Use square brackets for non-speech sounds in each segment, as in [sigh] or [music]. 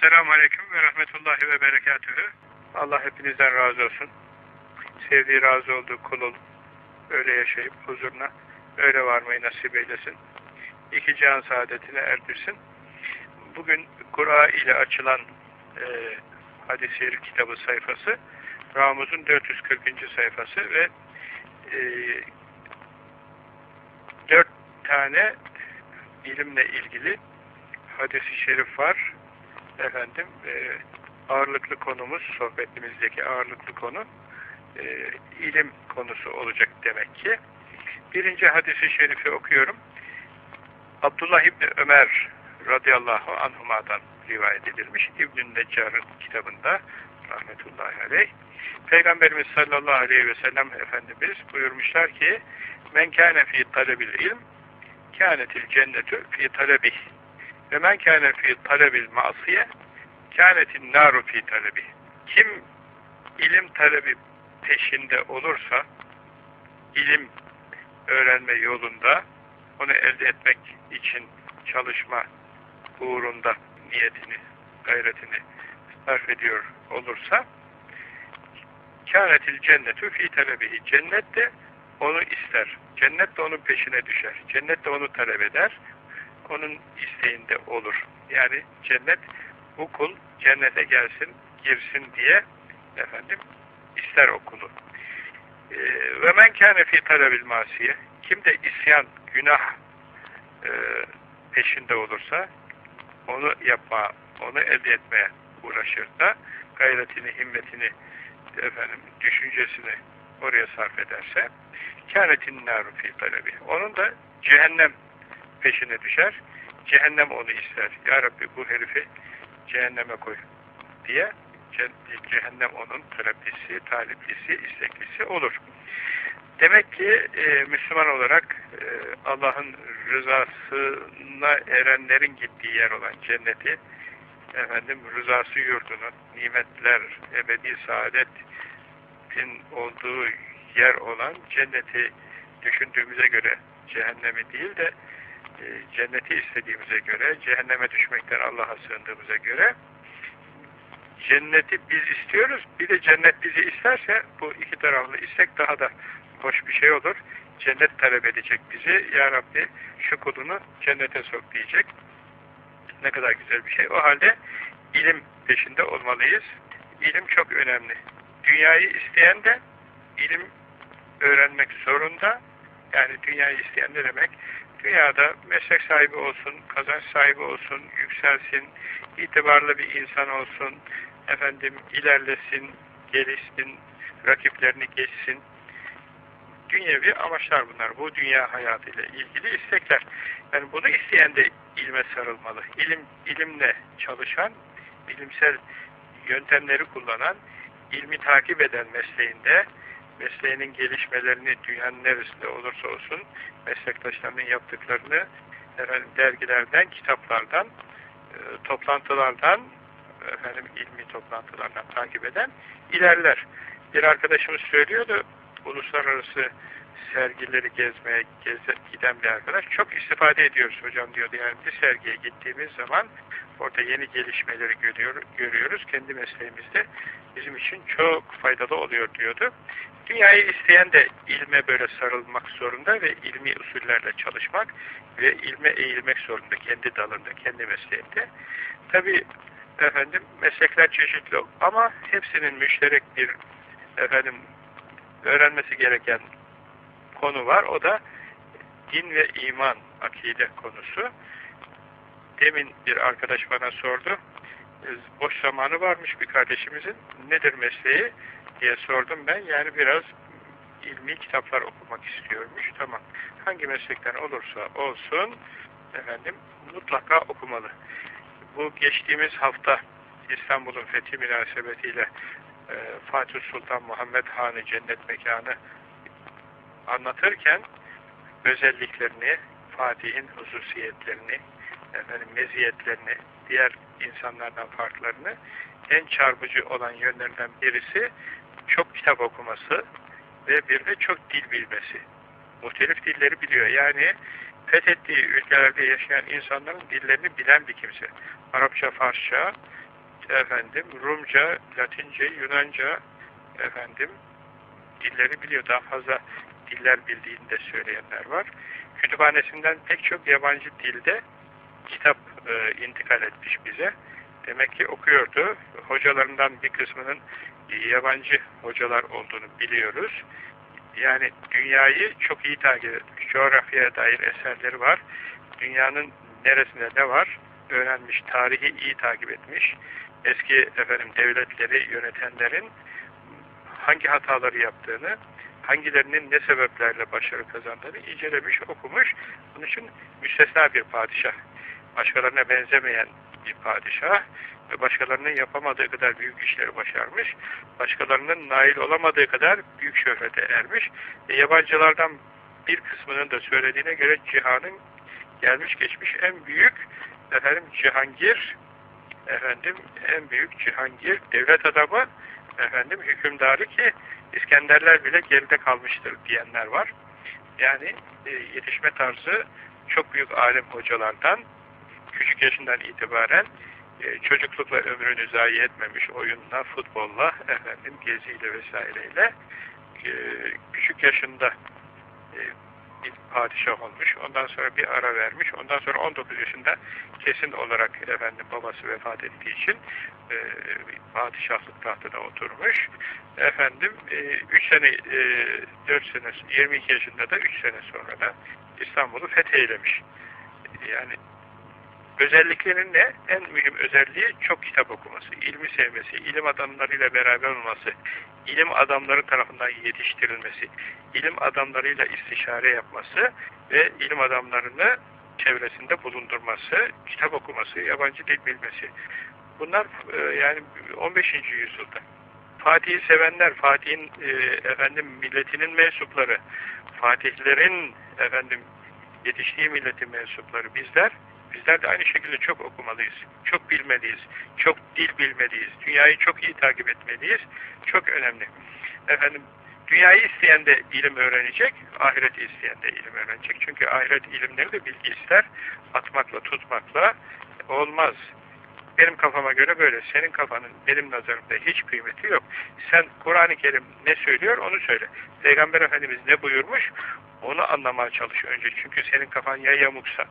Selamun Aleyküm ve Rahmetullahi ve Berekatühü. Allah hepinizden razı olsun. Sevdiği razı olduğu kulun öyle yaşayıp huzuruna öyle varmayı nasip eylesin. İki can saadetine erdirsin. Bugün Kur'a ile açılan e, hadis-i şerif kitabı sayfası Ramuz'un 440. sayfası ve e, dört tane ilimle ilgili hadis-i şerif var. Efendim e, ağırlıklı konumuz, sohbetimizdeki ağırlıklı konu e, ilim konusu olacak demek ki. Birinci hadisi şerifi okuyorum. Abdullah İbni Ömer radıyallahu anhuma'dan rivayet edilmiş. İbn-i Neccar'ın kitabında rahmetullahi aleyh. Peygamberimiz sallallahu aleyhi ve sellem Efendimiz buyurmuşlar ki men kâne fî talebil ilm kânetil cennetü fî talebih ve men kâne fî talebil masiye kânetin nâru fî talebih kim ilim talebi peşinde olursa ilim öğrenme yolunda onu elde etmek için çalışma uğrunda niyetini, gayretini sarf ediyor olursa kânetil cennetü fî talebihi cennet de onu ister. Cennet de onun peşine düşer. Cennet de onu talep eder. Onun isteğinde olur. Yani cennet bu kul cennete gelsin, girsin diye efendim ister okulu. Ee, ve men kâne fî talebil masiye kim de isyan, günah e, peşinde olursa onu yapma, onu elde etmeye uğraşır da gayretini, himmetini efendim, düşüncesini oraya sarf ederse kânetin nâru talebi. Onun da cehennem peşine düşer. Cehennem onu ister. Ya Rabbi bu herifi cehenneme koy diye cehennem onun taleplisi, taliplisi, isteklisi olur. Demek ki e, Müslüman olarak e, Allah'ın rızasına erenlerin gittiği yer olan cenneti efendim rızası yurdunu, nimetler, ebedi saadetin olduğu yer olan cenneti düşündüğümüze göre cehennemi değil de cenneti istediğimize göre, cehenneme düşmekten Allah'a sığındığımıza göre cenneti biz istiyoruz. Bir de cennet bizi isterse bu iki taraflı istek daha da hoş bir şey olur. Cennet talep edecek bizi. Ya Rabbi şu kulunu cennete sok diyecek. Ne kadar güzel bir şey. O halde ilim peşinde olmalıyız. İlim çok önemli. Dünyayı isteyen de ilim öğrenmek zorunda. Yani dünyayı isteyen ne demek? Dünyada meslek sahibi olsun, kazanç sahibi olsun, yükselsin, itibarlı bir insan olsun, efendim ilerlesin, gelişsin, rakiplerini geçsin. Dünyevi amaçlar bunlar. Bu dünya hayatıyla ilgili istekler. Yani bunu isteyen de ilme sarılmalı. İlim, ilimle çalışan, bilimsel yöntemleri kullanan, ilmi takip eden mesleğinde, mesleğinin gelişmelerini dünyanın neresinde olursa olsun, meslektaşlarının yaptıklarını efendim, dergilerden, kitaplardan, e, toplantılardan, efendim ilmi toplantılardan takip eden ilerler. Bir arkadaşımız söylüyordu, uluslararası sergileri gezmeye geze, giden bir arkadaş çok istifade ediyoruz hocam diyordu. Yani bir sergiye gittiğimiz zaman orada yeni gelişmeleri görüyor, görüyoruz. Kendi mesleğimizde bizim için çok faydalı oluyor diyordu. Dünyayı isteyen de ilme böyle sarılmak zorunda ve ilmi usullerle çalışmak ve ilme eğilmek zorunda kendi dalında, kendi mesleğinde. Tabi efendim meslekler çeşitli ama hepsinin müşterek bir efendim öğrenmesi gereken konu var. O da din ve iman akide konusu. Demin bir arkadaş bana sordu. Boş zamanı varmış bir kardeşimizin. Nedir mesleği diye sordum ben. Yani biraz ilmi kitaplar okumak istiyormuş. Tamam. Hangi meslekten olursa olsun efendim mutlaka okumalı. Bu geçtiğimiz hafta İstanbul'un fethi münasebetiyle e, Fatih Sultan Muhammed Han'ı cennet mekanı anlatırken özelliklerini, Fatih'in hususiyetlerini, efendim, meziyetlerini, diğer insanlardan farklarını en çarpıcı olan yönlerden birisi çok kitap okuması ve bir de çok dil bilmesi. Muhtelif dilleri biliyor. Yani fethettiği ülkelerde yaşayan insanların dillerini bilen bir kimse. Arapça, Farsça, efendim Rumca, Latince, Yunanca efendim dilleri biliyor. Daha fazla diller bildiğini de söyleyenler var. Kütüphanesinden pek çok yabancı dilde kitap e, intikal etmiş bize. Demek ki okuyordu. Hocalarından bir kısmının yabancı hocalar olduğunu biliyoruz. Yani dünyayı çok iyi takip etmiş. Coğrafyaya dair eserleri var. Dünyanın neresinde ne var öğrenmiş. Tarihi iyi takip etmiş. Eski efendim devletleri yönetenlerin hangi hataları yaptığını, hangilerinin ne sebeplerle başarı kazandığını incelemiş, okumuş. Bunun için müstesna bir padişah. Başkalarına benzemeyen bir padişah ve başkalarının yapamadığı kadar büyük işleri başarmış, başkalarının nail olamadığı kadar büyük şöhrete ermiş. E, yabancılardan bir kısmının da söylediğine göre cihanın gelmiş geçmiş en büyük efendim Cihangir efendim en büyük Cihangir devlet adamı efendim hükümdarı ki İskenderler bile geride kalmıştır diyenler var. Yani e, yetişme tarzı çok büyük alim hocalardan küçük yaşından itibaren e, çocuklukla ömrünü zayi etmemiş oyunla, futbolla, efendim geziyle vesaireyle e, küçük yaşında e, bir padişah olmuş. Ondan sonra bir ara vermiş. Ondan sonra 19 yaşında kesin olarak efendim babası vefat ettiği için e, padişahlık tahtına oturmuş. Efendim 3 e, sene, e, 4 sene, 22 yaşında da 3 sene sonra da İstanbul'u fetheylemiş. Yani Özelliklerinin ne? En mühim özelliği çok kitap okuması, ilmi sevmesi, ilim adamlarıyla beraber olması, ilim adamları tarafından yetiştirilmesi, ilim adamlarıyla istişare yapması ve ilim adamlarını çevresinde bulundurması, kitap okuması, yabancı dil bilmesi. Bunlar e, yani 15. yüzyılda. Fatih'i sevenler, Fatih'in e, efendim milletinin mensupları, Fatihlerin efendim yetiştiği milletin mensupları bizler Bizler de aynı şekilde çok okumalıyız, çok bilmeliyiz, çok dil bilmeliyiz, dünyayı çok iyi takip etmeliyiz. Çok önemli. Efendim, dünyayı isteyen de ilim öğrenecek, ahireti isteyen de ilim öğrenecek. Çünkü ahiret ilimleri de bilgi ister, atmakla, tutmakla olmaz. Benim kafama göre böyle. Senin kafanın benim nazarımda hiç kıymeti yok. Sen Kur'an-ı Kerim ne söylüyor onu söyle. Peygamber Efendimiz ne buyurmuş onu anlamaya çalış önce. Çünkü senin kafan ya yamuksa,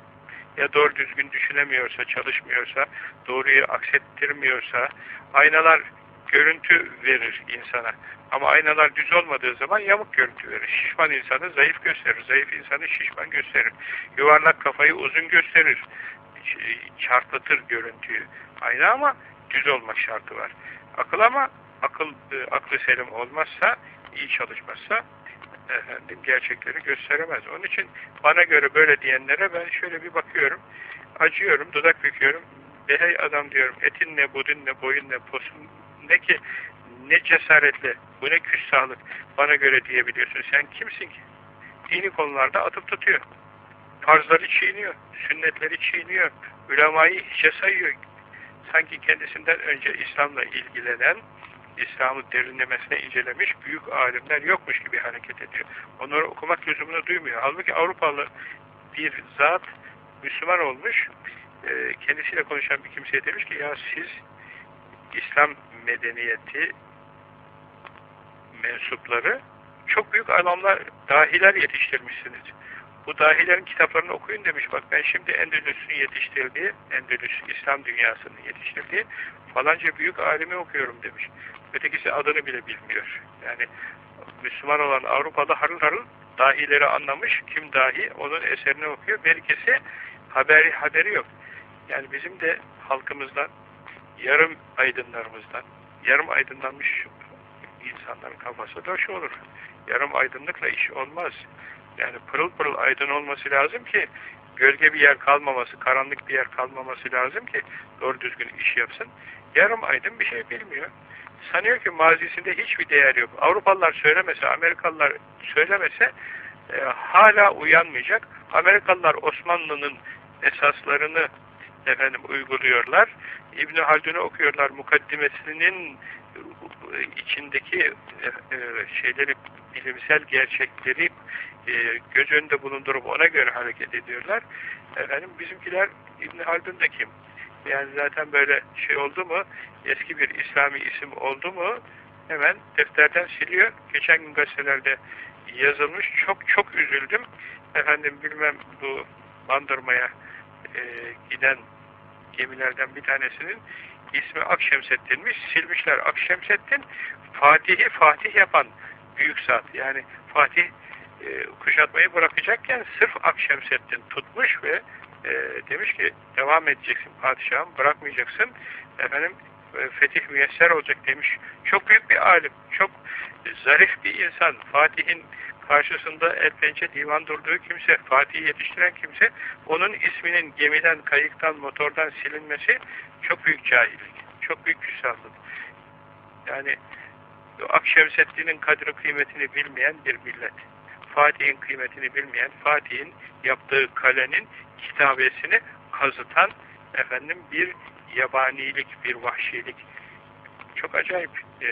ya doğru düzgün düşünemiyorsa, çalışmıyorsa, doğruyu aksettirmiyorsa, aynalar görüntü verir insana. Ama aynalar düz olmadığı zaman yamuk görüntü verir. Şişman insanı zayıf gösterir, zayıf insanı şişman gösterir. Yuvarlak kafayı uzun gösterir, çarpıtır görüntüyü. Ayna ama düz olmak şartı var. Akıl ama akıl e, aklı selim olmazsa, iyi çalışmazsa efendim gerçekleri gösteremez. Onun için bana göre böyle diyenlere ben şöyle bir bakıyorum, acıyorum, dudak büküyorum. Behey adam diyorum, etin ne, budun ne, boyun ne, posun ne ki, ne cesaretle, bu ne küstahlık bana göre diyebiliyorsun. Sen kimsin ki? Dini konularda atıp tutuyor. Farzları çiğniyor, sünnetleri çiğniyor, ulemayı hiçe sayıyor. Sanki kendisinden önce İslam'la ilgilenen, İslam'ı derinlemesine incelemiş büyük alimler yokmuş gibi hareket ediyor. Onları okumak lüzumunu duymuyor. Halbuki Avrupalı bir zat Müslüman olmuş, e, kendisiyle konuşan bir kimseye demiş ki ya siz İslam medeniyeti mensupları çok büyük adamlar, dahiler yetiştirmişsiniz. Bu dahilerin kitaplarını okuyun demiş. Bak ben şimdi Endülüs'ün yetiştirdiği, Endülüs İslam dünyasının yetiştirdiği falanca büyük alimi okuyorum demiş. Ötekisi adını bile bilmiyor. Yani Müslüman olan Avrupa'da harıl harıl dahileri anlamış. Kim dahi onun eserini okuyor. Belkisi haberi, haberi yok. Yani bizim de halkımızdan, yarım aydınlarımızdan, yarım aydınlanmış insanların kafası da şu olur. Yarım aydınlıkla iş olmaz. Yani pırıl pırıl aydın olması lazım ki gölge bir yer kalmaması, karanlık bir yer kalmaması lazım ki doğru düzgün iş yapsın. Yarım aydın bir şey bilmiyor. Sanıyor ki mazisinde hiçbir değer yok. Avrupalılar söylemese, Amerikalılar söylemese e, hala uyanmayacak. Amerikalılar Osmanlı'nın esaslarını efendim uyguluyorlar. İbn Haldun'u okuyorlar. Mukaddimesinin içindeki e, e, şeyleri, bilimsel gerçekleri e, göz önünde bulundurup ona göre hareket ediyorlar. Efendim bizimkiler İbn Haldun da kim? Yani zaten böyle şey oldu mu, eski bir İslami isim oldu mu hemen defterden siliyor. Geçen gün gazetelerde yazılmış. Çok çok üzüldüm. Efendim bilmem bu Bandırma'ya e, giden gemilerden bir tanesinin ismi Akşemseddin'miş. Silmişler Akşemseddin. Fatih'i Fatih yapan büyük zat. Yani Fatih e, kuşatmayı bırakacakken sırf Akşemseddin tutmuş ve e, demiş ki devam edeceksin padişahım bırakmayacaksın. Efendim e, fetih müyesser olacak demiş. Çok büyük bir alim. Çok zarif bir insan. Fatih'in karşısında el pençe divan durduğu kimse, Fatih'i yetiştiren kimse, onun isminin gemiden, kayıktan, motordan silinmesi çok büyük cahillik, çok büyük küstahlık. Yani Akşemseddin'in kadri kıymetini bilmeyen bir millet. Fatih'in kıymetini bilmeyen, Fatih'in yaptığı kalenin kitabesini kazıtan efendim bir yabanilik, bir vahşilik. Çok acayip. E,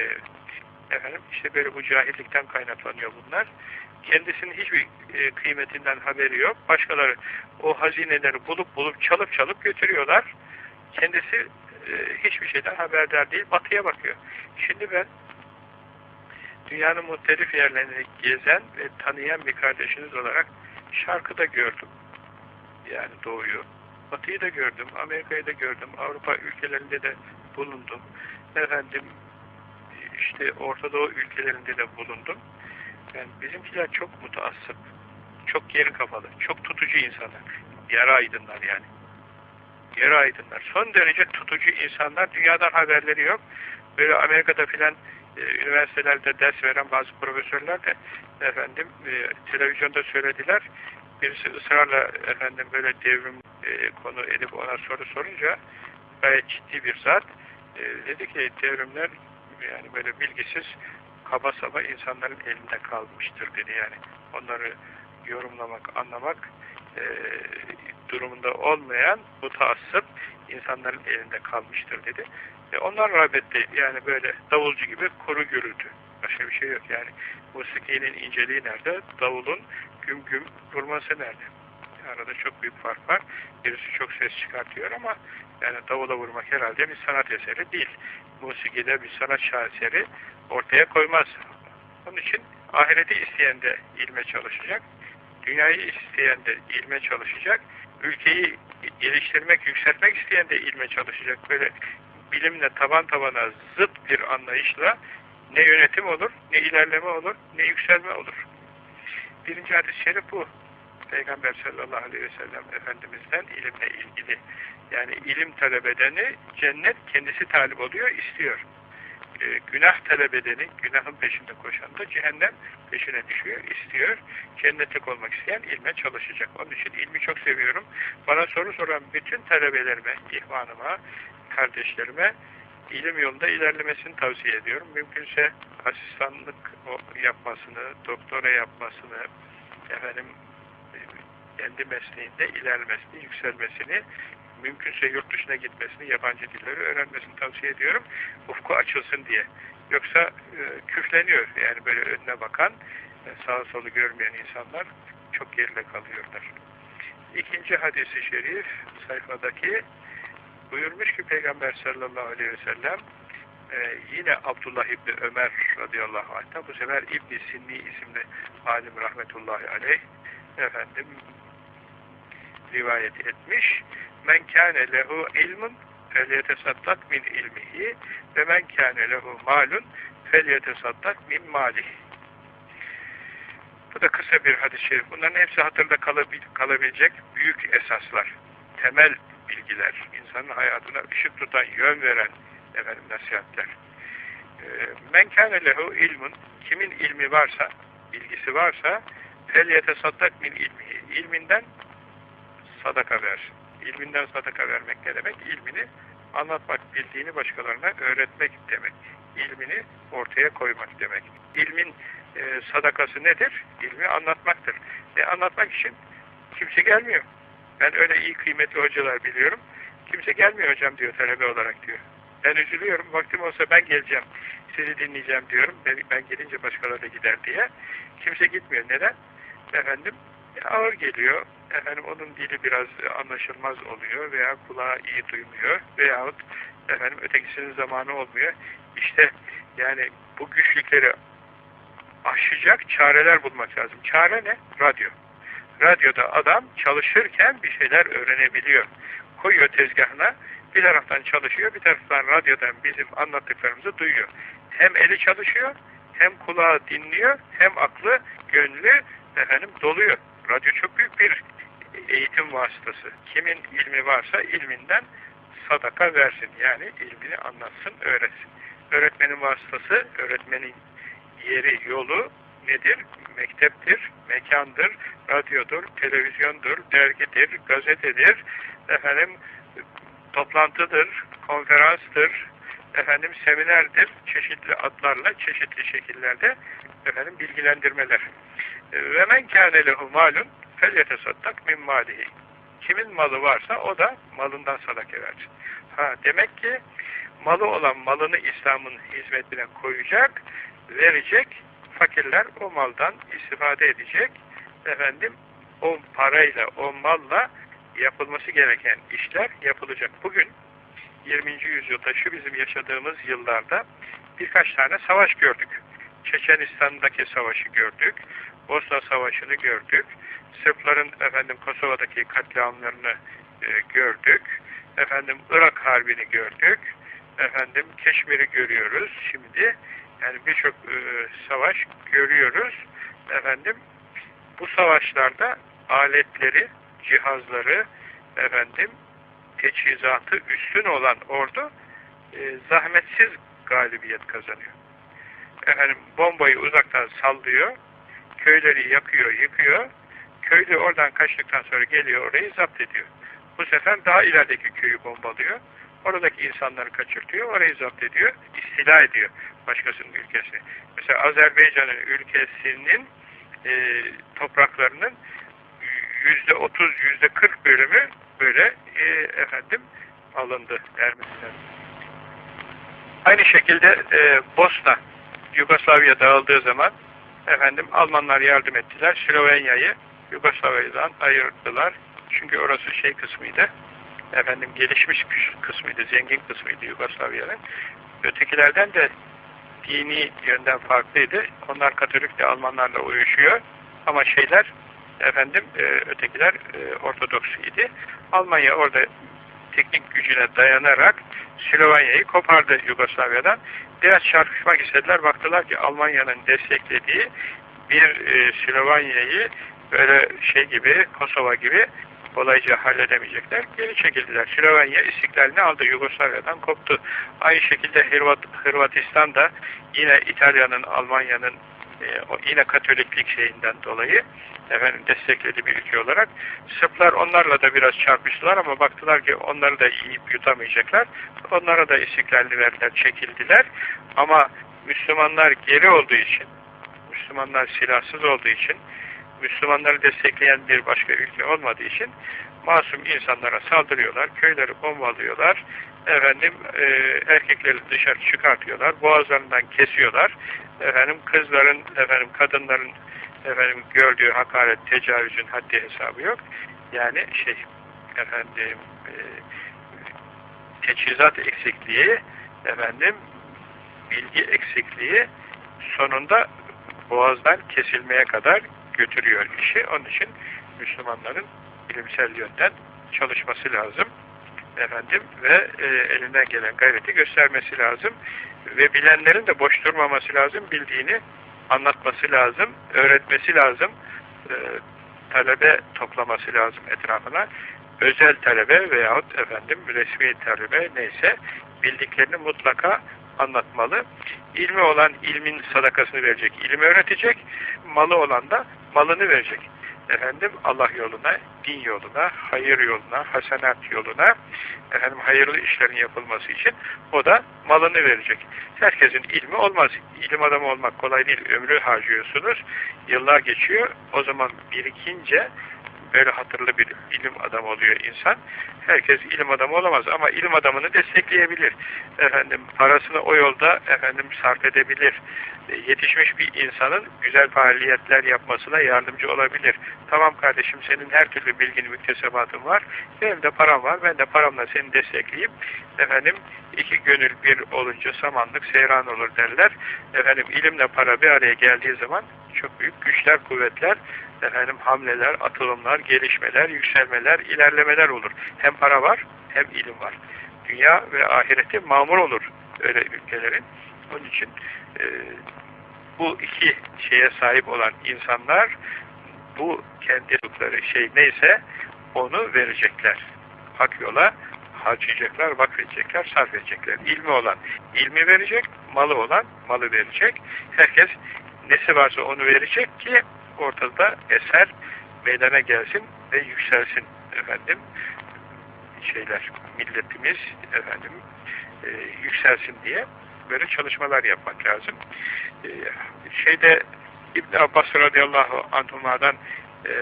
efendim işte böyle bu cahillikten kaynaklanıyor bunlar. Kendisinin hiçbir e, kıymetinden haberi yok. Başkaları o hazineleri bulup bulup çalıp çalıp götürüyorlar. Kendisi e, hiçbir şeyden haberdar değil. Batıya bakıyor. Şimdi ben dünyanın muhtelif yerlerini gezen ve tanıyan bir kardeşiniz olarak şarkıda gördüm. Yani doğuyu. Batıyı da gördüm, Amerika'yı da gördüm, Avrupa ülkelerinde de bulundum. Efendim, işte Orta Doğu ülkelerinde de bulundum. Yani bizimkiler çok mutaassıp, çok geri kafalı, çok tutucu insanlar. Yarı aydınlar yani. Yarı aydınlar. Son derece tutucu insanlar. Dünyadan haberleri yok. Böyle Amerika'da filan üniversitelerde ders veren bazı profesörler de efendim e, televizyonda söylediler. Birisi ısrarla efendim böyle devrim e, konu edip ona soru sorunca gayet ciddi bir zat e, dedi ki devrimler yani böyle bilgisiz kaba saba insanların elinde kalmıştır dedi yani. Onları yorumlamak, anlamak e, durumunda olmayan bu taassıp insanların elinde kalmıştır dedi. E, onlar rağbette yani böyle davulcu gibi kuru gürültü. Başka bir şey yok yani. Musikinin inceliği nerede? Davulun güm güm vurması nerede? Arada çok büyük fark var. Birisi çok ses çıkartıyor ama yani davula vurmak herhalde bir sanat eseri değil. Musikide bir sanat şaheseri ortaya koymaz. Onun için ahireti isteyen de ilme çalışacak. Dünyayı isteyen de ilme çalışacak. Ülkeyi geliştirmek, yükseltmek isteyen de ilme çalışacak. Böyle bilimle taban tabana zıt bir anlayışla ne yönetim olur, ne ilerleme olur, ne yükselme olur. Birinci hadis-i şerif bu. Peygamber sallallahu aleyhi ve sellem Efendimiz'den ilimle ilgili. Yani ilim talep edeni cennet kendisi talip oluyor, istiyor. Ee, günah talep edeni, günahın peşinde koşan da cehennem peşine düşüyor, istiyor. Cennetlik olmak isteyen ilme çalışacak. Onun için ilmi çok seviyorum. Bana soru soran bütün talebelerime, ihvanıma, kardeşlerime ilim yolunda ilerlemesini tavsiye ediyorum. Mümkünse asistanlık yapmasını, doktora yapmasını, efendim kendi mesleğinde ilerlemesini, yükselmesini, mümkünse yurt dışına gitmesini, yabancı dilleri öğrenmesini tavsiye ediyorum. Ufku açılsın diye. Yoksa e, küfleniyor. Yani böyle önüne bakan, e, sağa solu görmeyen insanlar çok geride kalıyorlar. İkinci hadisi şerif sayfadaki buyurmuş ki Peygamber sallallahu aleyhi ve sellem e, yine Abdullah İbni Ömer radıyallahu anh'ta bu sefer İbni Sinni isimli alim rahmetullahi aleyh efendim rivayet etmiş. Men kâne lehu ilmun felyetesaddak min ilmihi ve men kâne lehu malun felyetesaddak min malih. Bu da kısa bir hadis-i şerif. Bunların hepsi hatırda kalabil kalabilecek büyük esaslar, temel bilgiler, insanın hayatına ışık tutan, yön veren efendim nasihatler. Ee, men kâne lehu ilmun, kimin ilmi varsa, bilgisi varsa, fel yetesaddak min ilmihi, ilminden sadaka versin. İlminden sadaka vermek ne demek? İlmini anlatmak, bildiğini başkalarına öğretmek demek. İlmini ortaya koymak demek. İlmin e, sadakası nedir? İlmi anlatmaktır. E, anlatmak için kimse gelmiyor. Ben öyle iyi kıymetli hocalar biliyorum. Kimse gelmiyor hocam diyor talebe olarak diyor. Ben üzülüyorum. Vaktim olsa ben geleceğim. Sizi dinleyeceğim diyorum. Ben, ben gelince başkaları da gider diye. Kimse gitmiyor. Neden? Efendim ağır geliyor. Efendim onun dili biraz anlaşılmaz oluyor veya kulağı iyi duymuyor veyahut efendim ötekisinin zamanı olmuyor. İşte yani bu güçlükleri aşacak çareler bulmak lazım. Çare ne? Radyo. Radyoda adam çalışırken bir şeyler öğrenebiliyor. Koyuyor tezgahına, bir taraftan çalışıyor, bir taraftan radyodan bizim anlattıklarımızı duyuyor. Hem eli çalışıyor, hem kulağı dinliyor, hem aklı, gönlü efendim doluyor. Radyo çok büyük bir eğitim vasıtası. Kimin ilmi varsa ilminden sadaka versin. Yani ilmini anlatsın, öğretsin. Öğretmenin vasıtası, öğretmenin yeri, yolu nedir? Mekteptir, mekandır, radyodur, televizyondur, dergidir, gazetedir, efendim toplantıdır, konferanstır, efendim seminerdir, çeşitli adlarla, çeşitli şekillerde efendim bilgilendirmeler. Ve men kâne lehu malun felyetesaddak min malihi. Kimin malı varsa o da malından sadaka versin. Ha, demek ki malı olan malını İslam'ın hizmetine koyacak, verecek, fakirler o maldan istifade edecek, efendim o parayla, o malla yapılması gereken işler yapılacak. Bugün 20. yüzyılda şu bizim yaşadığımız yıllarda birkaç tane savaş gördük. Çeçenistan'daki savaşı gördük, Bosna Savaşı'nı gördük, Sırpların efendim Kosova'daki katliamlarını e, gördük, efendim Irak Harbi'ni gördük, efendim Keşmir'i görüyoruz şimdi, yani birçok e, savaş görüyoruz, efendim bu savaşlarda aletleri, cihazları, efendim teçhizatı üstün olan ordu e, zahmetsiz galibiyet kazanıyor. Efendim bombayı uzaktan sallıyor, köyleri yakıyor, yıkıyor, köylü oradan kaçtıktan sonra geliyor orayı zapt ediyor. Bu sefer daha ilerideki köyü bombalıyor, oradaki insanları kaçırtıyor, orayı zapt ediyor, istila ediyor başkasının ülkesini. Mesela Azerbaycan'ın ülkesinin e, topraklarının yüzde otuz, yüzde kırk bölümü böyle e, efendim alındı Ermeniler. Aynı şekilde e, Bosna, Yugoslavya dağıldığı zaman efendim Almanlar yardım ettiler. Slovenya'yı Yugoslavya'dan ayırdılar. Çünkü orası şey kısmıydı. Efendim gelişmiş kısmıydı, zengin kısmıydı Yugoslavya'nın. Ötekilerden de dini yönden farklıydı. Onlar Katolik'te Almanlarla uyuşuyor. Ama şeyler efendim e, ötekiler e, Ortodoks idi. Almanya orada teknik gücüne dayanarak Slovenya'yı kopardı Yugoslavya'dan. Biraz çarpışmak istediler. Baktılar ki Almanya'nın desteklediği bir e, Slovenya'yı böyle şey gibi, Kosova gibi kolayca halledemeyecekler. Geri çekildiler. Slovenya istiklalini aldı. Yugoslavya'dan koptu. Aynı şekilde Hırvat, Hırvatistan da yine İtalya'nın, Almanya'nın e, yine Katoliklik şeyinden dolayı efendim destekledi bir ülke olarak. Sırplar onlarla da biraz çarpıştılar ama baktılar ki onları da yiyip yutamayacaklar. Onlara da istiklalini verdiler, çekildiler. Ama Müslümanlar geri olduğu için, Müslümanlar silahsız olduğu için, Müslümanları destekleyen bir başka ülke olmadığı için masum insanlara saldırıyorlar, köyleri bombalıyorlar, efendim e, erkekleri dışarı çıkartıyorlar, boğazlarından kesiyorlar, efendim kızların, efendim kadınların efendim gördüğü hakaret, tecavüzün haddi hesabı yok. Yani şey efendim e, teçhizat eksikliği, efendim bilgi eksikliği sonunda boğazdan kesilmeye kadar götürüyor işi. Onun için Müslümanların bilimsel yönden çalışması lazım. Efendim ve e, elinden gelen gayreti göstermesi lazım. Ve bilenlerin de boş durmaması lazım. Bildiğini anlatması lazım, öğretmesi lazım. E, talebe toplaması lazım etrafına. Özel talebe veyahut efendim resmi talebe neyse bildiklerini mutlaka anlatmalı. İlmi olan ilmin sadakasını verecek, ilmi öğretecek. Malı olan da malını verecek. Efendim Allah yoluna, din yoluna, hayır yoluna, hasenat yoluna, efendim hayırlı işlerin yapılması için o da malını verecek. Herkesin ilmi olmaz. İlim adamı olmak kolay değil. Ömrü harcıyorsunuz. Yıllar geçiyor. O zaman birikince böyle hatırlı bir ilim adamı oluyor insan. Herkes ilim adamı olamaz ama ilim adamını destekleyebilir. Efendim parasını o yolda efendim sarf edebilir. Yetişmiş bir insanın güzel faaliyetler yapmasına yardımcı olabilir. Tamam kardeşim senin her türlü bilgin, müktesebatın var. Benim de param var. Ben de paramla seni destekleyip efendim iki gönül bir olunca samanlık seyran olur derler. Efendim ilimle para bir araya geldiği zaman çok büyük güçler, kuvvetler, efendim hamleler, atılımlar, gelişmeler, yükselmeler, ilerlemeler olur. Hem para var, hem ilim var. Dünya ve ahireti mamur olur öyle ülkelerin. Onun için e, bu iki şeye sahip olan insanlar bu kendi tuttukları şey neyse onu verecekler. Hak yola harcayacaklar, vakfedecekler, sarf edecekler. İlmi olan ilmi verecek, malı olan malı verecek. Herkes nesi varsa onu verecek ki ortada eser meydana gelsin ve yükselsin efendim şeyler milletimiz efendim e, yükselsin diye böyle çalışmalar yapmak lazım. E, şeyde İbn Abbas radıyallahu anhuma'dan e,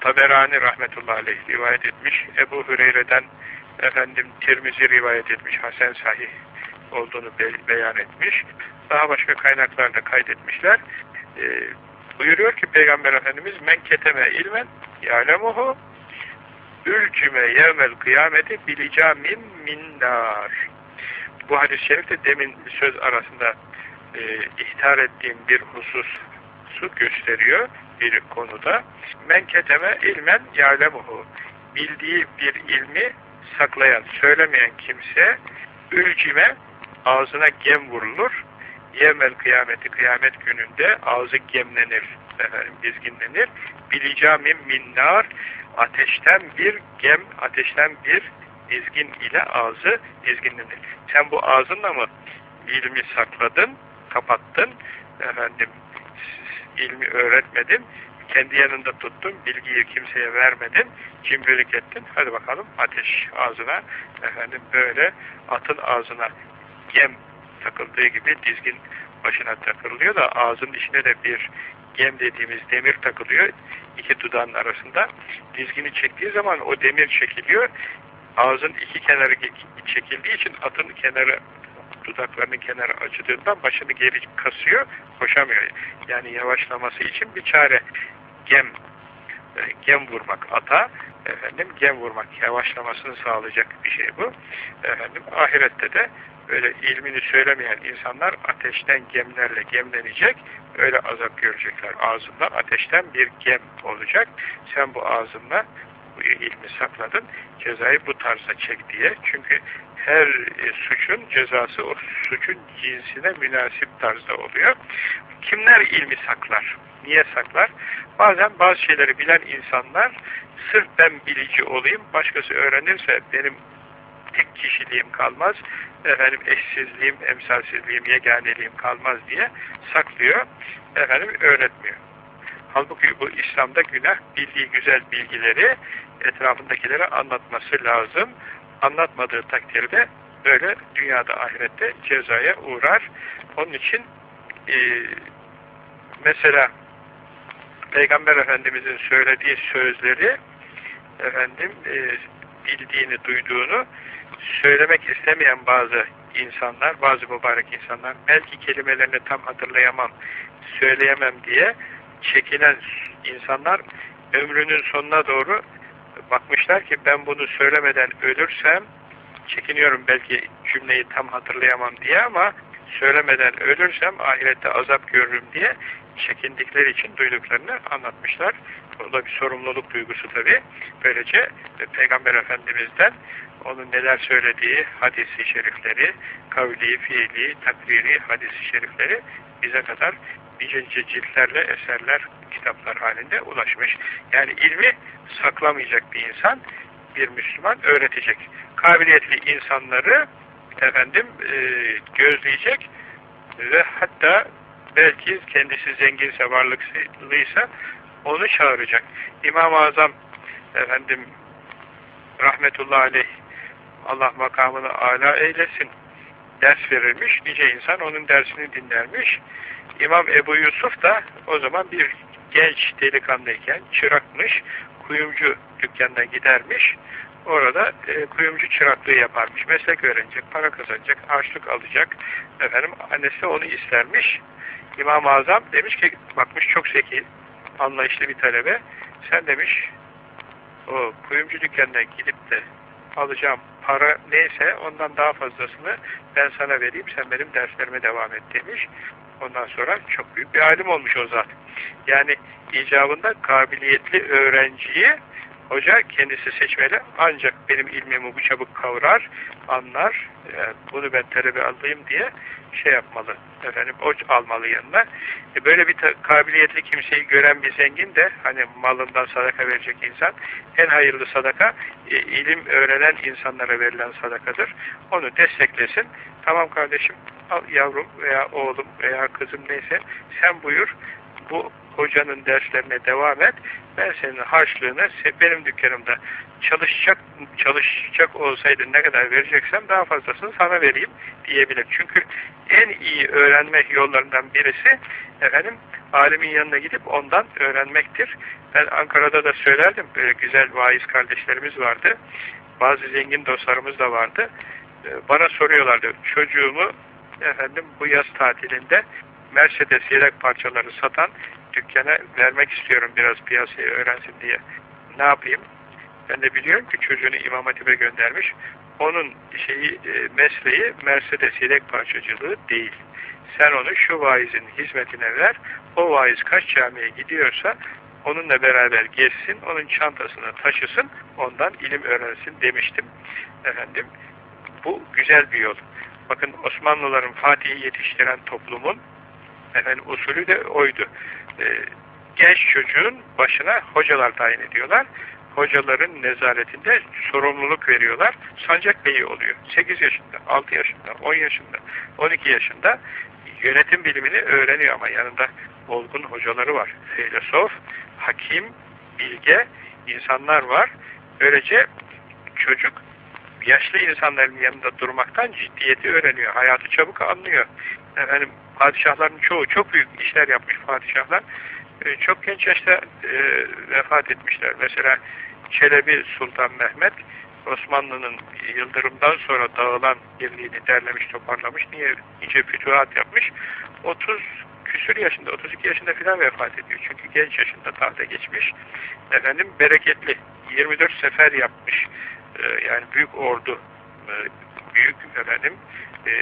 Taberani rahmetullahi aleyh rivayet etmiş. Ebu Hüreyre'den efendim Tirmizi rivayet etmiş. Hasan sahih olduğunu be beyan etmiş. Daha başka kaynaklarda kaydetmişler. E, buyuruyor ki Peygamber Efendimiz men keteme ilmen ya'lemuhu ülcüme yevmel kıyameti bilicamin minnar. Bu hadis-i şerifte demin söz arasında e, ihtar ettiğim bir hususu gösteriyor bir konuda. Men keteme ilmen ya'lemuhu. Bildiği bir ilmi saklayan, söylemeyen kimse ülcime ağzına gem vurulur. Yevmel kıyameti kıyamet gününde ağzı gemlenir, efendim, dizginlenir. Bilicamin minnar ateşten bir gem, ateşten bir dizgin ile ağzı dizginlenir. Sen bu ağzınla mı ilmi sakladın, kapattın, efendim ilmi öğretmedin, kendi yanında tuttun, bilgiyi kimseye vermedin, cimrilik ettin, hadi bakalım ateş ağzına, efendim böyle atın ağzına gem takıldığı gibi dizgin başına takılıyor da ağzın içine de bir gem dediğimiz demir takılıyor iki dudağın arasında. Dizgini çektiği zaman o demir çekiliyor. Ağzın iki kenarı çekildiği için atın kenarı dudaklarının kenarı acıdığından başını geri kasıyor, koşamıyor. Yani yavaşlaması için bir çare gem e, gem vurmak ata efendim gem vurmak yavaşlamasını sağlayacak bir şey bu. Efendim ahirette de öyle ilmini söylemeyen insanlar ateşten gemlerle gemlenecek, öyle azap görecekler. Ağzında ateşten bir gem olacak. Sen bu ağzınla bu ilmi sakladın, cezayı bu tarzda çek diye. Çünkü her e, suçun cezası o suçun cinsine münasip tarzda oluyor. Kimler ilmi saklar? Niye saklar? Bazen bazı şeyleri bilen insanlar sırf ben bilici olayım, başkası öğrenirse benim tek kişiliğim kalmaz, efendim eşsizliğim, emsalsizliğim, yeganeliğim kalmaz diye saklıyor, efendim öğretmiyor. Halbuki bu İslam'da günah bildiği güzel bilgileri etrafındakilere anlatması lazım. Anlatmadığı takdirde böyle dünyada ahirette cezaya uğrar. Onun için e, mesela Peygamber Efendimiz'in söylediği sözleri efendim e, bildiğini, duyduğunu söylemek istemeyen bazı insanlar, bazı mübarek insanlar belki kelimelerini tam hatırlayamam, söyleyemem diye çekinen insanlar ömrünün sonuna doğru bakmışlar ki ben bunu söylemeden ölürsem çekiniyorum belki cümleyi tam hatırlayamam diye ama söylemeden ölürsem ahirette azap görürüm diye çekindikleri için duyduklarını anlatmışlar. O da bir sorumluluk duygusu tabi. Böylece Peygamber Efendimiz'den onun neler söylediği hadisi şerifleri, kavli, fiili, takriri hadisi şerifleri bize kadar nice ciltlerle eserler, kitaplar halinde ulaşmış. Yani ilmi saklamayacak bir insan, bir Müslüman öğretecek. Kabiliyetli insanları efendim e, gözleyecek ve hatta belki kendisi zenginse, varlıklıysa onu çağıracak. İmam-ı Azam efendim rahmetullahi aleyh Allah makamını âlâ eylesin ders verilmiş. Nice insan onun dersini dinlermiş. İmam Ebu Yusuf da o zaman bir genç delikanlıyken çırakmış, kuyumcu dükkanına gidermiş, orada e, kuyumcu çıraklığı yaparmış, meslek öğrenecek, para kazanacak, harçlık alacak, efendim annesi onu istermiş. İmam-ı Azam demiş ki, bakmış çok zeki, anlayışlı bir talebe, sen demiş, o kuyumcu dükkanına gidip de alacağım para neyse ondan daha fazlasını ben sana vereyim, sen benim derslerime devam et demiş. Ondan sonra çok büyük bir alim olmuş o zat. Yani icabında kabiliyetli öğrenciyi hoca kendisi seçmeli. Ancak benim ilmimi bu çabuk kavrar, anlar, yani bunu ben talebe alayım diye şey yapmalı, efendim o almalı yanına. E böyle bir kabiliyetli kimseyi gören bir zengin de hani malından sadaka verecek insan en hayırlı sadaka e, ilim öğrenen insanlara verilen sadakadır. Onu desteklesin. Tamam kardeşim al yavrum veya oğlum veya kızım neyse sen buyur bu hocanın derslerine devam et. Ben senin harçlığını benim dükkanımda çalışacak çalışacak olsaydı ne kadar vereceksem daha fazlasını sana vereyim diyebilir. Çünkü en iyi öğrenme yollarından birisi efendim alimin yanına gidip ondan öğrenmektir. Ben Ankara'da da söylerdim. Böyle güzel vaiz kardeşlerimiz vardı. Bazı zengin dostlarımız da vardı. Ee, bana soruyorlardı. Çocuğumu efendim bu yaz tatilinde Mercedes yedek parçaları satan dükkana vermek istiyorum biraz piyasayı öğrensin diye. Ne yapayım? Ben de biliyorum ki çocuğunu İmam Hatip'e göndermiş. Onun şeyi e, mesleği Mercedes yedek parçacılığı değil. Sen onu şu vaizin hizmetine ver. O vaiz kaç camiye gidiyorsa onunla beraber gezsin, onun çantasını taşısın, ondan ilim öğrensin demiştim. Efendim, bu güzel bir yol. Bakın Osmanlıların Fatih'i yetiştiren toplumun efendim, usulü de oydu. Ee, genç çocuğun başına hocalar tayin ediyorlar. Hocaların nezaretinde sorumluluk veriyorlar. Sancak beyi oluyor. 8 yaşında, 6 yaşında, 10 yaşında, 12 yaşında yönetim bilimini öğreniyor ama yanında olgun hocaları var. Filosof, hakim, bilge insanlar var. Böylece çocuk yaşlı insanların yanında durmaktan ciddiyeti öğreniyor. Hayatı çabuk anlıyor. Efendim, padişahların çoğu çok büyük işler yapmış padişahlar. E, çok genç yaşta e, vefat etmişler. Mesela Çelebi Sultan Mehmet Osmanlı'nın Yıldırım'dan sonra dağılan birliğini derlemiş, toparlamış. Niye? Nice fütuhat yapmış. 30 küsür yaşında, 32 yaşında filan vefat ediyor. Çünkü genç yaşında tahta geçmiş. Efendim bereketli. 24 sefer yapmış. Ee, yani büyük ordu, e, büyük efendim e,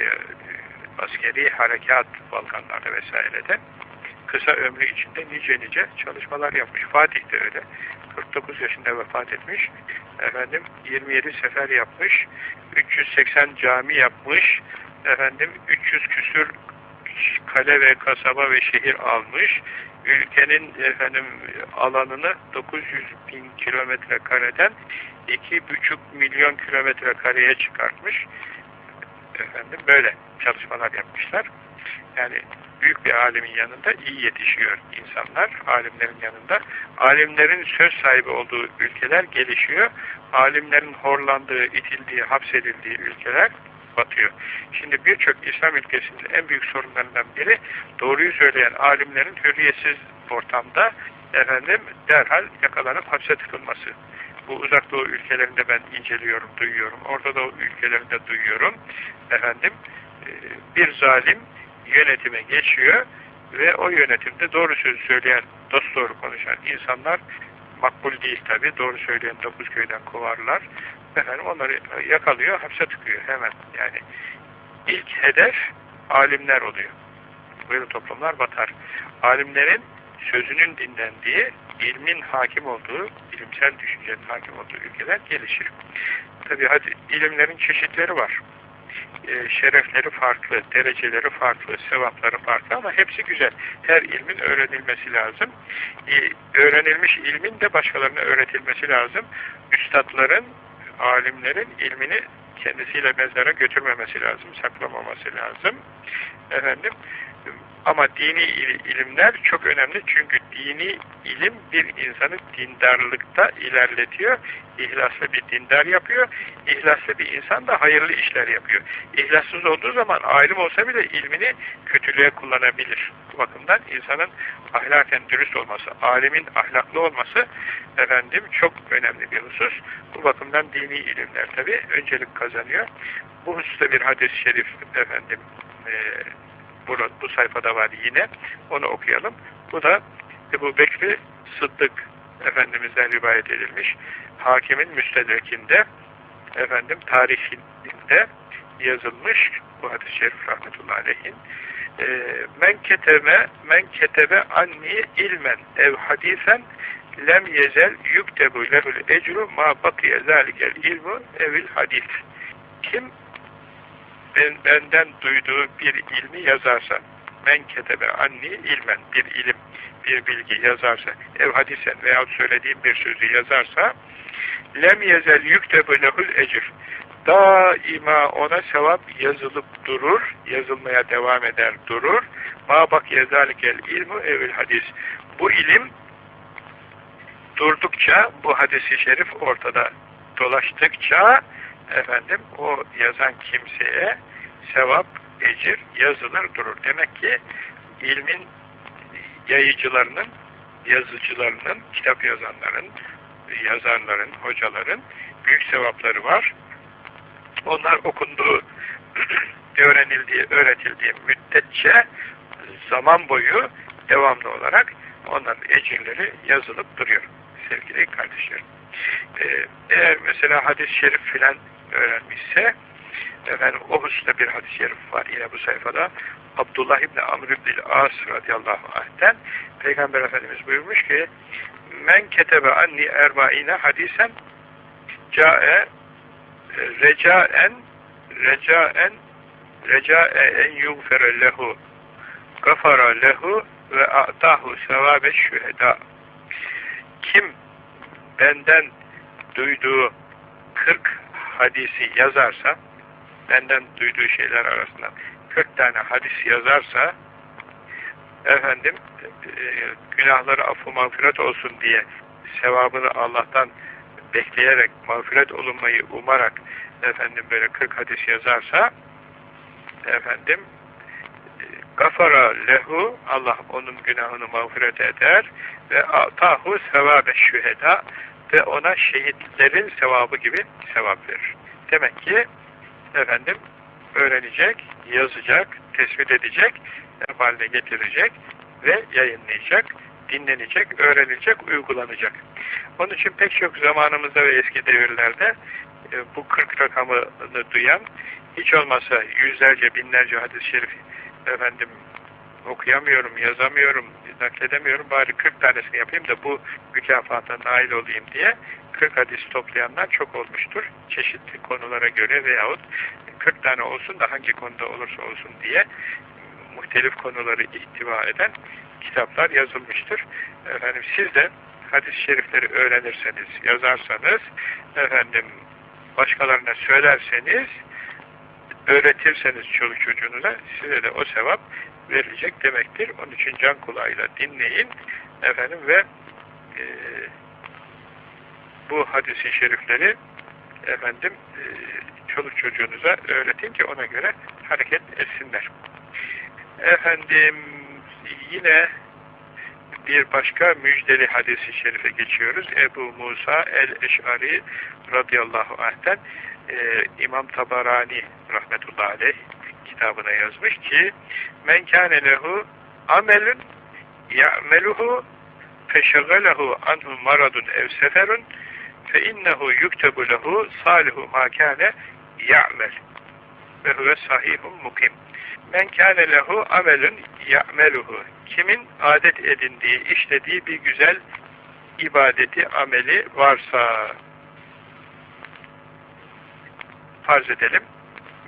askeri harekat Balkanlarda vesairede kısa ömrü içinde nice nice çalışmalar yapmış. Fatih de öyle. 49 yaşında vefat etmiş. Efendim 27 sefer yapmış. 380 cami yapmış. Efendim 300 küsür kale ve kasaba ve şehir almış. Ülkenin efendim alanını 900 bin kilometre kareden 2,5 milyon kilometre kareye çıkartmış. Efendim böyle çalışmalar yapmışlar. Yani büyük bir alimin yanında iyi yetişiyor insanlar, alimlerin yanında. Alimlerin söz sahibi olduğu ülkeler gelişiyor. Alimlerin horlandığı, itildiği, hapsedildiği ülkeler batıyor. Şimdi birçok İslam ülkesinde en büyük sorunlarından biri doğruyu söyleyen alimlerin hürriyetsiz ortamda efendim derhal yakalanıp hapse tıkılması. Bu uzak doğu ülkelerinde ben inceliyorum, duyuyorum. Orta doğu ülkelerinde duyuyorum. Efendim e, bir zalim yönetime geçiyor ve o yönetimde doğru söz söyleyen, dost doğru konuşan insanlar makbul değil tabi. Doğru söyleyen dokuz köyden kovarlar. Efendim onları yakalıyor, hapse tıkıyor hemen. Yani ilk hedef alimler oluyor. Böyle toplumlar batar. Alimlerin sözünün dinlendiği, ilmin hakim olduğu, bilimsel düşüncenin hakim olduğu ülkeler gelişir. Tabi hadi ilimlerin çeşitleri var. E, şerefleri farklı, dereceleri farklı, sevapları farklı ama hepsi güzel. Her ilmin öğrenilmesi lazım. E, öğrenilmiş ilmin de başkalarına öğretilmesi lazım. Üstadların, alimlerin ilmini kendisiyle mezara götürmemesi lazım, saklamaması lazım. Efendim, ama dini ilimler çok önemli çünkü dini ilim bir insanı dindarlıkta ilerletiyor. İhlaslı bir dindar yapıyor. İhlaslı bir insan da hayırlı işler yapıyor. İhlassız olduğu zaman alim olsa bile ilmini kötülüğe kullanabilir. Bu bakımdan insanın ahlaken dürüst olması, alimin ahlaklı olması efendim çok önemli bir husus. Bu bakımdan dini ilimler tabi öncelik kazanıyor. Bu hususta bir hadis-i şerif efendim e, bu, bu sayfada var yine. Onu okuyalım. Bu da Ebu Bekri Sıddık Efendimiz'den rivayet edilmiş. Hakimin müstedrekinde efendim tarihinde yazılmış bu hadis-i şerif rahmetullahi aleyhin e, men ketebe men ketebe anni ilmen ev hadisen lem yezel yuktebu lehul ecru ma bakiye zalikel ilmu evil hadis kim ben, benden duyduğu bir ilmi yazarsa men ketebe anni ilmen bir ilim bir bilgi yazarsa ev hadisen veyahut söylediğim bir sözü yazarsa lem yezel yüktebu lehul ecir daima ona sevap yazılıp durur, yazılmaya devam eder, durur. Ma bak yezalikel ilmu evil hadis. Bu ilim durdukça, bu hadisi şerif ortada dolaştıkça efendim o yazan kimseye sevap, ecir yazılır durur. Demek ki ilmin yayıcılarının, yazıcılarının, kitap yazanların, yazarların, hocaların büyük sevapları var. Onlar okunduğu, [clears throat] öğrenildiği, öğretildiği müddetçe zaman boyu devamlı olarak onların ecirleri yazılıp duruyor sevgili kardeşlerim. Ee, eğer mesela hadis-i şerif filan öğrenmişse efendim o hususta bir hadis-i şerif var yine bu sayfada. Abdullah İbni Amr İbni As radıyallahu anh'ten Peygamber Efendimiz buyurmuş ki men ketebe anni erbaine hadisen cae recaen recaen recae en yugfere lehu gafara lehu ve a'tahu sevabe şüheda. Kim benden duyduğu 40 hadisi yazarsa benden duyduğu şeyler arasında 40 tane hadis yazarsa efendim e, günahları affı mağfiret olsun diye sevabını Allah'tan bekleyerek mağfiret olunmayı umarak efendim böyle 40 hadis yazarsa efendim gafara lehu Allah onun günahını mağfiret eder ve atahu sevabe şüheda ve ona şehitlerin sevabı gibi sevap verir. Demek ki efendim öğrenecek, yazacak, tespit edecek, haline getirecek ve yayınlayacak, dinlenecek, öğrenilecek, uygulanacak. Onun için pek çok zamanımızda ve eski devirlerde e, bu 40 rakamını duyan, hiç olmazsa yüzlerce, binlerce hadis-i şerif efendim okuyamıyorum, yazamıyorum, nakledemiyorum, bari 40 tanesini yapayım da bu mükafata nail olayım diye 40 hadis toplayanlar çok olmuştur. Çeşitli konulara göre veyahut 40 tane olsun da hangi konuda olursa olsun diye muhtelif konuları ihtiva eden kitaplar yazılmıştır. Efendim siz de hadis-i şerifleri öğrenirseniz, yazarsanız, efendim başkalarına söylerseniz, öğretirseniz çoluk çocuğunuza size de o sevap verilecek demektir. Onun için can kulağıyla dinleyin efendim ve e, bu hadisi şerifleri efendim e, çoluk çocuğunuza öğretin ki ona göre hareket etsinler. Efendim yine bir başka müjdeli hadisi şerife geçiyoruz. Ebu Musa el-Eş'ari radıyallahu anh'ten e, İmam Tabarani rahmetullahi aleyh kitabına yazmış ki men kâne lehu amelun ya'meluhu feşegalehu anhu maradun ev seferun fe innehu yuktebu lehu salihu ma kâne ya'mel. Ve huve sahihun mukim. Men kâne lehu amelun ya'meluhu. Kimin adet edindiği, işlediği bir güzel ibadeti, ameli varsa farz edelim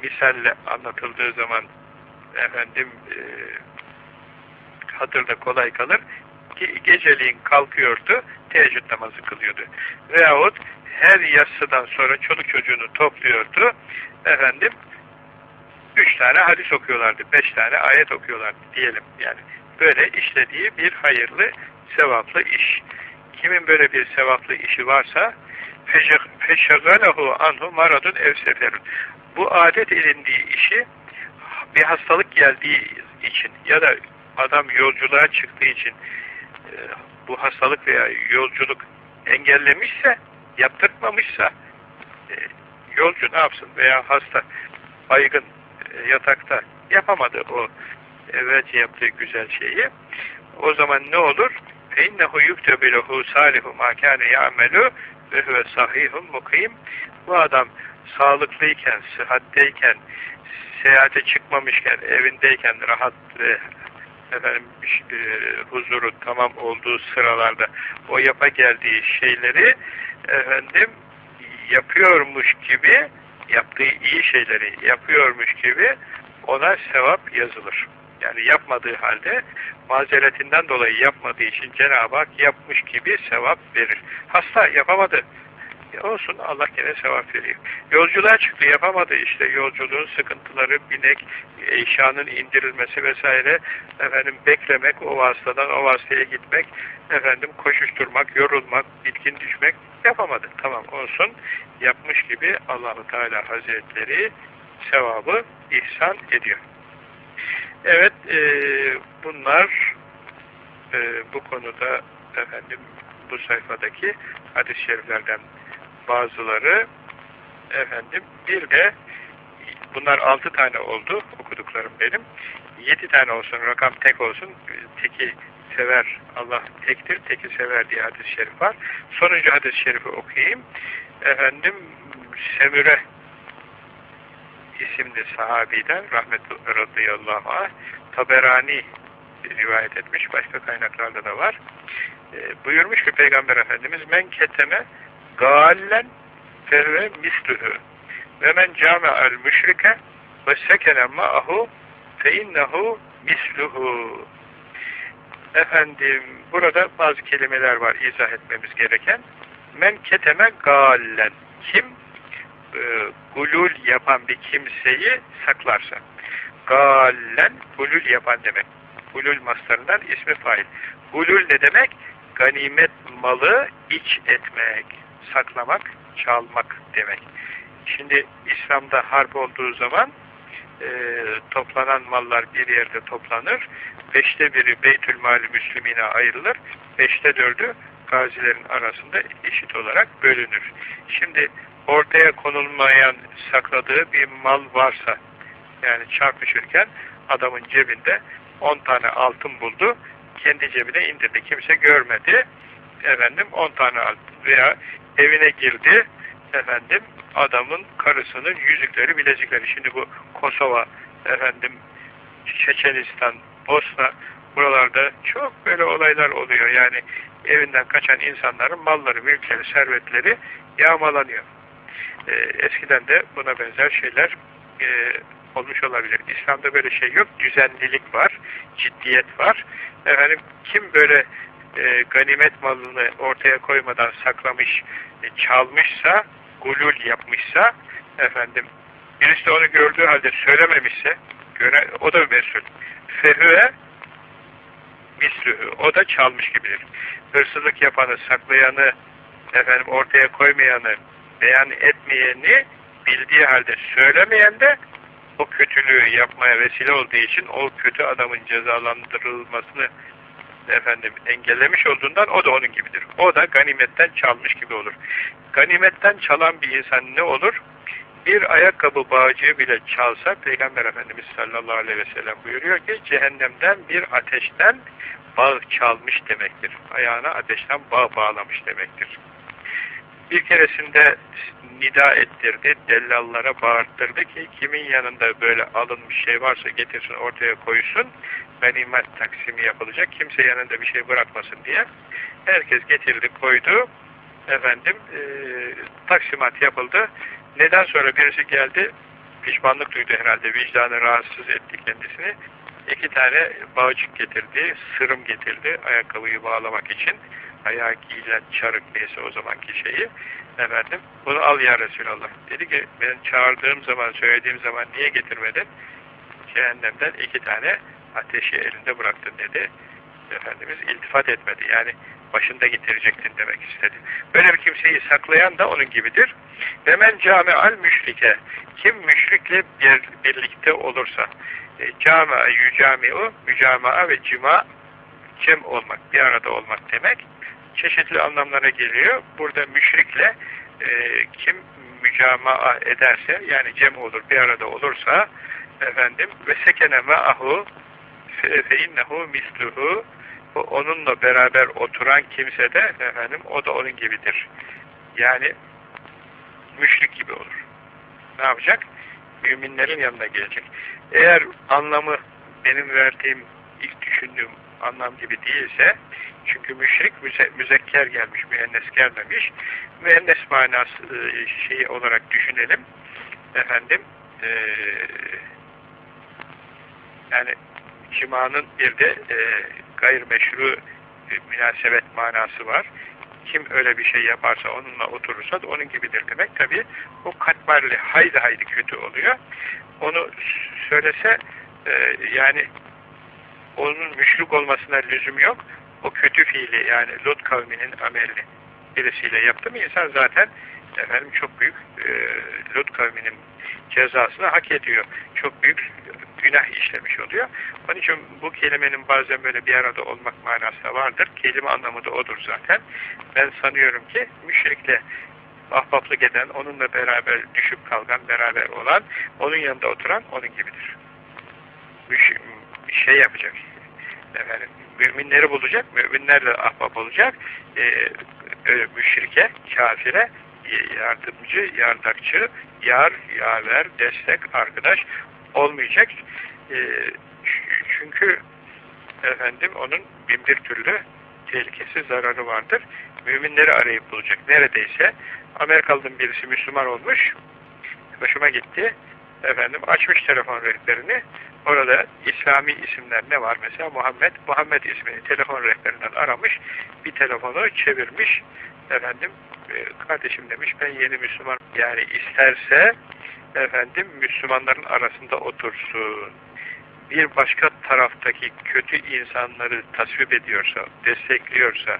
misalle anlatıldığı zaman efendim e, hatırda kolay kalır ki geceliğin kalkıyordu teheccüd namazı kılıyordu. Veyahut her yatsıdan sonra çoluk çocuğunu topluyordu efendim üç tane hadis okuyorlardı, beş tane ayet okuyorlardı diyelim yani. Böyle işlediği bir hayırlı, sevaplı iş. Kimin böyle bir sevaplı işi varsa feşegalehu anhu maradun ev seferun. Bu adet edindiği işi bir hastalık geldiği için ya da adam yolculuğa çıktığı için e, bu hastalık veya yolculuk engellemişse, yaptırmamışsa e, yolcu ne yapsın veya hasta baygın e, yatakta yapamadı o evet yaptığı güzel şeyi. O zaman ne olur? فَاِنَّهُ يُكْتَبِ لَهُ صَالِهُ مَا كَانَ يَعْمَلُ ve huve sahihun mukim. Bu adam sağlıklıyken, sıhhatteyken, seyahate çıkmamışken, evindeyken rahat ve efendim e, huzuru tamam olduğu sıralarda o yapa geldiği şeyleri efendim yapıyormuş gibi yaptığı iyi şeyleri yapıyormuş gibi ona sevap yazılır. Yani yapmadığı halde mazeretinden dolayı yapmadığı için Cenab-ı Hak yapmış gibi sevap verir. Hasta yapamadı. E olsun Allah gene sevap veriyor. Yolculuğa çıktı yapamadı işte yolculuğun sıkıntıları, binek, eşyanın indirilmesi vesaire efendim beklemek, o vasıtadan o vasıtaya gitmek, efendim koşuşturmak, yorulmak, bitkin düşmek yapamadı. Tamam olsun yapmış gibi Allahu Teala Hazretleri sevabı ihsan ediyor. Evet, e, bunlar e, bu konuda efendim bu sayfadaki hadis-i şeriflerden bazıları efendim bir de bunlar altı tane oldu okuduklarım benim. Yedi tane olsun, rakam tek olsun, teki sever, Allah tektir, teki sever diye hadis-i şerif var. Sonuncu hadis-i şerifi okuyayım. Efendim, Semüre isimli sahabiden rahmetli radıyallahu anh Taberani rivayet etmiş. Başka kaynaklarda da var. E, buyurmuş ki Peygamber Efendimiz men keteme gallen fehve mislühü ve men came'al müşrike ve sekene ma'ahu fe innehu misluhu efendim burada bazı kelimeler var izah etmemiz gereken men keteme gallen kim e, gulul yapan bir kimseyi saklarsa. Gallen, gulul yapan demek. Gulul maslarından ismi fail. Gulul ne demek? Ganimet malı iç etmek, saklamak, çalmak demek. Şimdi İslam'da harp olduğu zaman e, toplanan mallar bir yerde toplanır. Beşte biri Beytül Mali Müslümine ayrılır. Beşte dördü gazilerin arasında eşit olarak bölünür. Şimdi ortaya konulmayan sakladığı bir mal varsa yani çarpışırken adamın cebinde 10 tane altın buldu kendi cebine indirdi. Kimse görmedi. Efendim 10 tane altın veya evine girdi. Efendim adamın karısının yüzükleri, bilezikleri. Şimdi bu Kosova, efendim Çeçenistan, Bosna buralarda çok böyle olaylar oluyor. Yani evinden kaçan insanların malları, mülkleri, servetleri yağmalanıyor. E, eskiden de buna benzer şeyler e, olmuş olabilir. İslam'da böyle şey yok. Düzenlilik var, ciddiyet var. Efendim kim böyle e, ganimet malını ortaya koymadan saklamış, e, çalmışsa, gulul yapmışsa, efendim birisi de onu gördüğü halde söylememişse, göre, o da mesul. Fehüve mislühü. O da çalmış gibidir. Hırsızlık yapanı, saklayanı, efendim ortaya koymayanı, beyan etmeyeni bildiği halde söylemeyen de o kötülüğü yapmaya vesile olduğu için o kötü adamın cezalandırılmasını efendim engellemiş olduğundan o da onun gibidir. O da ganimetten çalmış gibi olur. Ganimetten çalan bir insan ne olur? Bir ayakkabı bağcığı bile çalsa Peygamber Efendimiz sallallahu aleyhi ve sellem buyuruyor ki cehennemden bir ateşten bağ çalmış demektir. Ayağına ateşten bağ bağlamış demektir. Bir keresinde nida ettirdi, dellallara bağırttırdı ki kimin yanında böyle alınmış şey varsa getirsin ortaya koysun, ganimet taksimi yapılacak, kimse yanında bir şey bırakmasın diye. Herkes getirdi, koydu, efendim e, taksimat yapıldı. Neden sonra birisi geldi, pişmanlık duydu herhalde, vicdanı rahatsız etti kendisini. İki tane bağcık getirdi, sırım getirdi ayakkabıyı bağlamak için ayağa giyilen çarık neyse o zamanki şeyi efendim bunu al ya Resulallah. Dedi ki ben çağırdığım zaman söylediğim zaman niye getirmedin? Cehennemden iki tane ateşi elinde bıraktın dedi. Efendimiz iltifat etmedi. Yani başında getirecektin demek istedi. Böyle bir kimseyi saklayan da onun gibidir. Ve men cami'al müşrike kim müşrikle bir, birlikte olursa e, cami'a yücami'u mücami'a ve cima cem olmak, bir arada olmak demek çeşitli anlamlara geliyor. Burada müşrikle e, kim mücamaa ederse yani cem olur, bir arada olursa efendim ve sekene ma'ahu fe innehu misluhu onunla beraber oturan kimse de efendim o da onun gibidir. Yani müşrik gibi olur. Ne yapacak? Müminlerin yanına gelecek. Eğer anlamı benim verdiğim, ilk düşündüğüm anlam gibi değilse, çünkü müşrik müzekker gelmiş, müennes gelmemiş. Müennes manası e, şeyi olarak düşünelim. Efendim, e, yani cimanın bir de e, gayrimeşru e, münasebet manası var. Kim öyle bir şey yaparsa, onunla oturursa da onun gibidir demek. Tabi o katmerli, haydi haydi kötü oluyor. Onu söylese, e, yani onun müşrik olmasına lüzum yok. O kötü fiili, yani Lut kavminin amelini birisiyle yaptı mı insan zaten efendim çok büyük e, Lut kavminin cezasını hak ediyor. Çok büyük günah işlemiş oluyor. Onun için bu kelimenin bazen böyle bir arada olmak manası da vardır. Kelime anlamı da odur zaten. Ben sanıyorum ki müşrikle ahbaplık eden, onunla beraber düşüp kalkan, beraber olan, onun yanında oturan onun gibidir. Müş şey yapacak. Efendim, müminleri bulacak, müminlerle ahbap olacak. Öyle müşrike, kafire yardımcı, yardakçı, yar, yaver, destek, arkadaş olmayacak. E, çünkü efendim onun bin bir türlü tehlikesi, zararı vardır. Müminleri arayıp bulacak. Neredeyse Amerikalı'nın birisi Müslüman olmuş. Başıma gitti. Efendim açmış telefon rehberini. Orada İslami isimler ne var? Mesela Muhammed. Muhammed ismini telefon rehberinden aramış. Bir telefonu çevirmiş. Efendim e, kardeşim demiş ben yeni Müslüman. Yani isterse efendim Müslümanların arasında otursun. Bir başka taraftaki kötü insanları tasvip ediyorsa, destekliyorsa,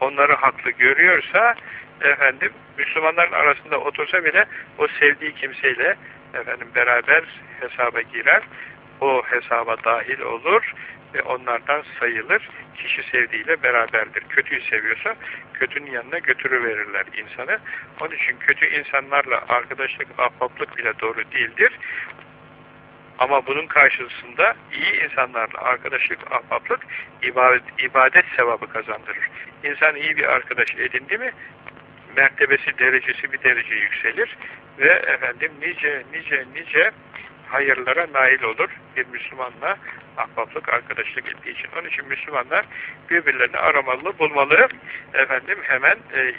onları haklı görüyorsa efendim Müslümanların arasında otursa bile o sevdiği kimseyle efendim beraber hesaba girer. O hesaba dahil olur ve onlardan sayılır. Kişi sevdiğiyle beraberdir. Kötüyü seviyorsa kötünün yanına götürüverirler insanı. Onun için kötü insanlarla arkadaşlık, ahbaplık bile doğru değildir. Ama bunun karşısında iyi insanlarla arkadaşlık, ahbaplık ibadet, ibadet sevabı kazandırır. İnsan iyi bir arkadaş edindi mi mertebesi, derecesi bir derece yükselir ve efendim nice nice nice hayırlara nail olur bir Müslümanla ahbaplık, arkadaşlık ettiği için. Onun için Müslümanlar birbirlerini aramalı, bulmalı, efendim hemen e,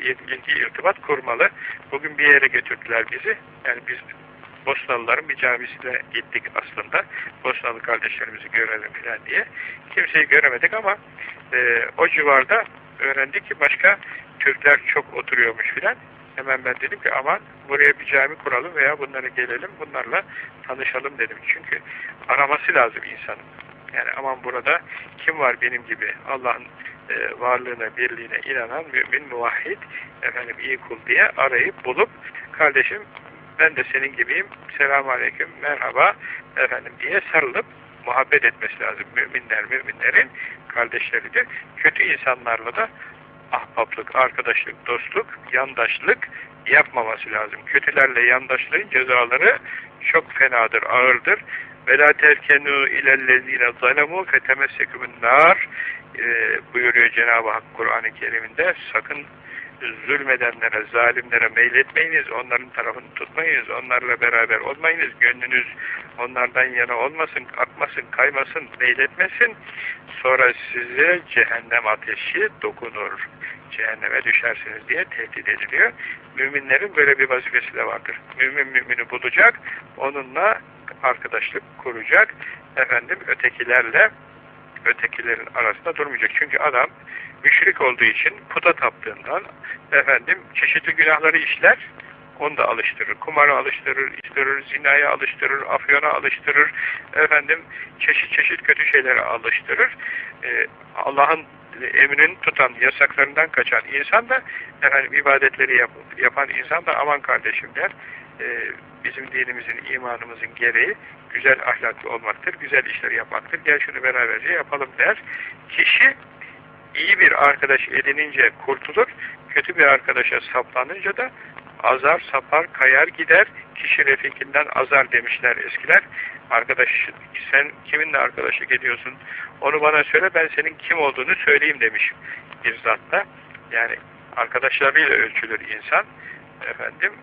irtibat kurmalı. Bugün bir yere götürdüler bizi. Yani biz Bosnalıların bir camisine gittik aslında. Bosnalı kardeşlerimizi görelim falan diye. Kimseyi göremedik ama e, o civarda öğrendik ki başka Türkler çok oturuyormuş filan. Hemen ben dedim ki aman buraya bir cami kuralım veya bunlara gelelim, bunlarla tanışalım dedim. Çünkü araması lazım insanın. Yani aman burada kim var benim gibi Allah'ın e, varlığına, birliğine inanan mümin, muvahhid, efendim iyi kul diye arayıp bulup kardeşim ben de senin gibiyim, selamun aleyküm, merhaba efendim diye sarılıp muhabbet etmesi lazım. Müminler müminlerin kardeşleridir. Kötü insanlarla da ahbaplık, arkadaşlık, dostluk, yandaşlık yapmaması lazım. Kötülerle yandaşlığın cezaları çok fenadır, ağırdır. وَلَا تَرْكَنُوا اِلَى الَّذ۪ينَ ظَلَمُوا فَتَمَسَّكُمُ النَّارِ buyuruyor Cenab-ı Hak Kur'an-ı Kerim'inde. Sakın zulmedenlere, zalimlere meyletmeyiniz, onların tarafını tutmayınız, onlarla beraber olmayınız, gönlünüz onlardan yana olmasın, akmasın, kaymasın, meyletmesin, sonra size cehennem ateşi dokunur, cehenneme düşersiniz diye tehdit ediliyor. Müminlerin böyle bir vazifesi de vardır. Mümin mümini bulacak, onunla arkadaşlık kuracak, efendim ötekilerle ötekilerin arasında durmayacak. Çünkü adam müşrik olduğu için puta taptığından efendim çeşitli günahları işler onu da alıştırır. Kumarı alıştırır, istirir, zinaya alıştırır, afyona alıştırır, efendim çeşit çeşit kötü şeylere alıştırır. Ee, Allah'ın emrin tutan, yasaklarından kaçan insan da efendim ibadetleri yap, yapan insan da aman kardeşim der. E, bizim dinimizin, imanımızın gereği güzel ahlaklı olmaktır, güzel işler yapmaktır. Gel şunu beraberce yapalım der. Kişi iyi bir arkadaş edinince kurtulur, kötü bir arkadaşa saplanınca da azar, sapar, kayar gider, kişi refikinden azar demişler eskiler. Arkadaş, sen kiminle arkadaşlık ediyorsun, onu bana söyle, ben senin kim olduğunu söyleyeyim demiş bir zatta. Yani arkadaşlarıyla ölçülür insan. Efendim,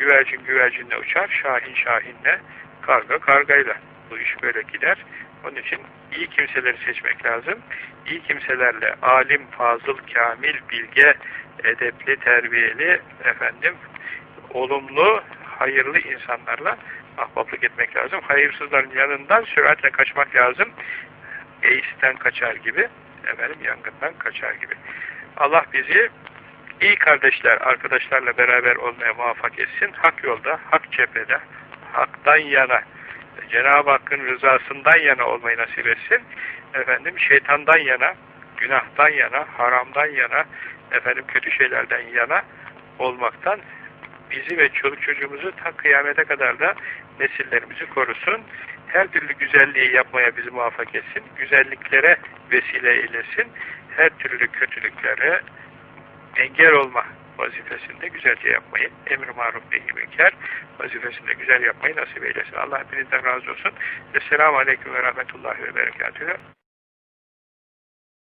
güvercin güvercinle uçar, şahin şahinle, karga kargayla. Bu iş böyle gider. Onun için iyi kimseleri seçmek lazım. İyi kimselerle alim, fazıl, kamil, bilge, edepli, terbiyeli, efendim, olumlu, hayırlı insanlarla ahbaplık etmek lazım. Hayırsızların yanından süratle kaçmak lazım. Eisten kaçar gibi, efendim yangından kaçar gibi. Allah bizi iyi kardeşler, arkadaşlarla beraber olmaya muvaffak etsin. Hak yolda, hak cephede, haktan yana, Cenab-ı Hakk'ın rızasından yana olmayı nasip etsin. Efendim şeytandan yana, günahtan yana, haramdan yana, efendim kötü şeylerden yana olmaktan bizi ve çoluk çocuğumuzu ta kıyamete kadar da nesillerimizi korusun. Her türlü güzelliği yapmaya bizi muvaffak etsin. Güzelliklere vesile eylesin. Her türlü kötülüklere engel olma vazifesinde güzelce yapmayı, emir maruf nehi münker vazifesinde güzel yapmayı nasip eylesin. Allah hepinizden razı olsun. Esselamu Aleyküm ve Rahmetullahi ve Berekatühü.